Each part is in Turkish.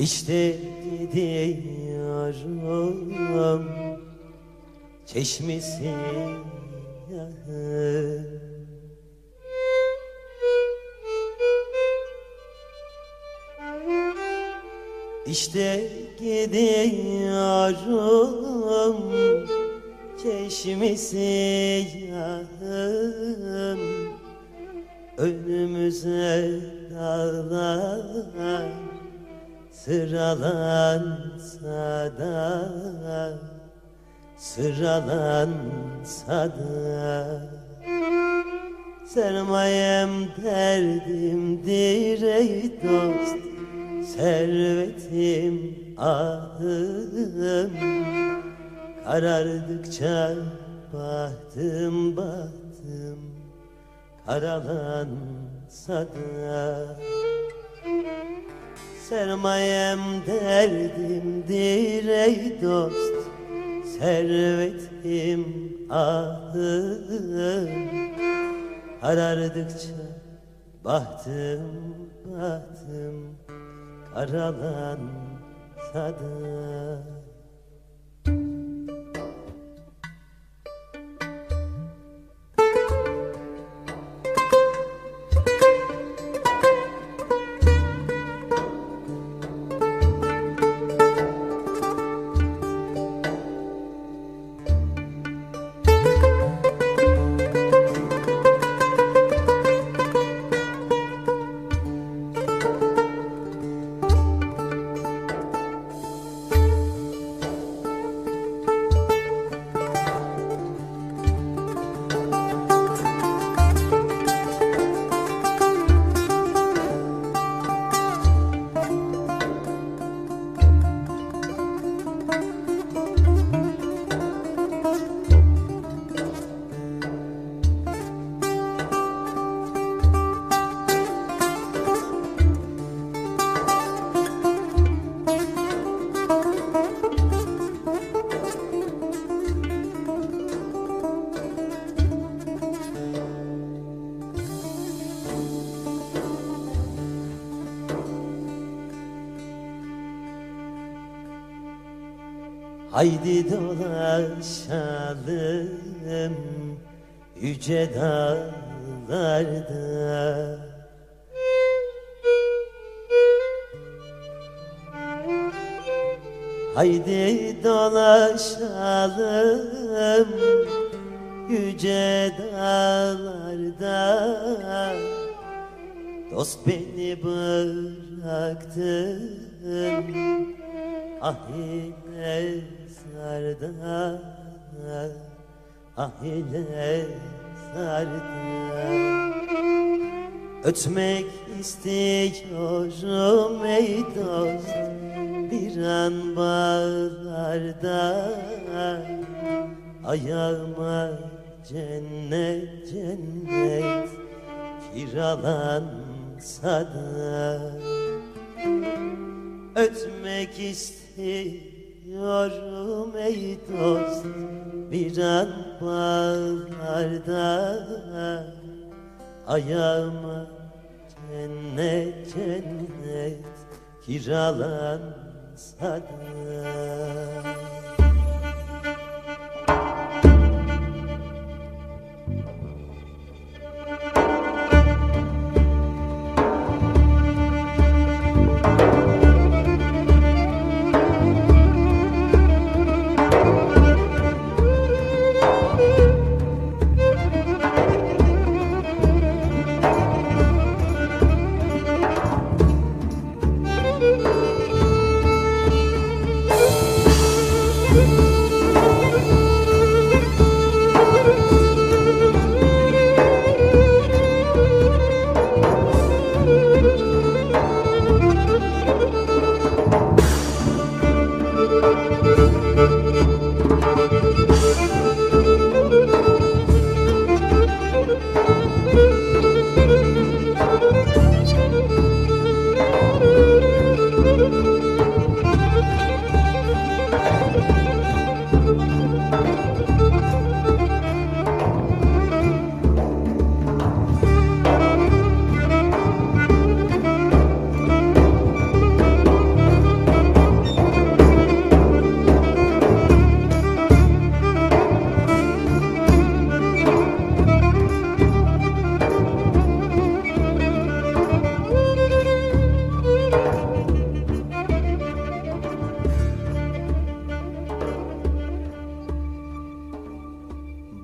İşte gidiyorum çeşmesi İşte gidiyorum çeşmesi yanım Önümüze dağlar sıralansa da Sıralansa da. Sermayem derdimdir ey dost Servetim ahım. Karardıkça bahtım bahtım Karalansa da Sermayem derdimdir ey dost. Servetim ahım Karardıkça bahtım bahtım Karalansa da Haydi dolaşalım yüce dağlarda. Haydi dolaşalım yüce dağlarda. Dost beni bıraktın ah yine sarda Ah yine sarda Ötmek istiyorum ey dost Bir an bağlarda. Ayağıma cennet cennet Kiralansa da Ötmek istiyorum ey dost Bir an bağlarda. Ayağıma cennet cennet Kiralansa da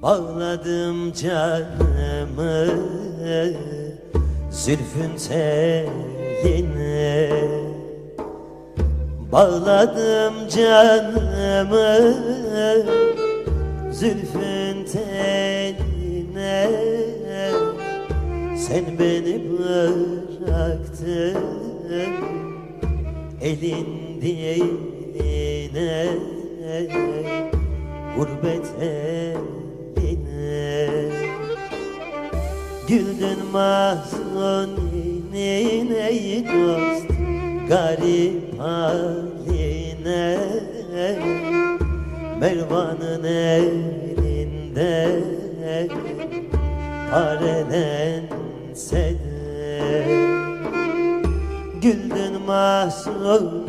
Bağladım canımı Zülfün teline Bağladım canımı Zülfün teline Sen beni bıraktın Elin diline. Gurbet eline Güldün mahzun ey dost? Garip haline. Mervan'ın elinde Parelense de Güldün mahzun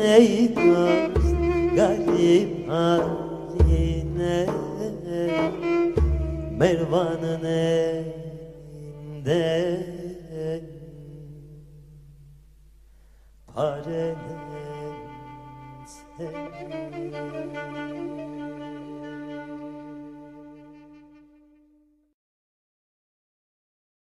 ey dost? Garip haline Mervan'ın elinde. Parelense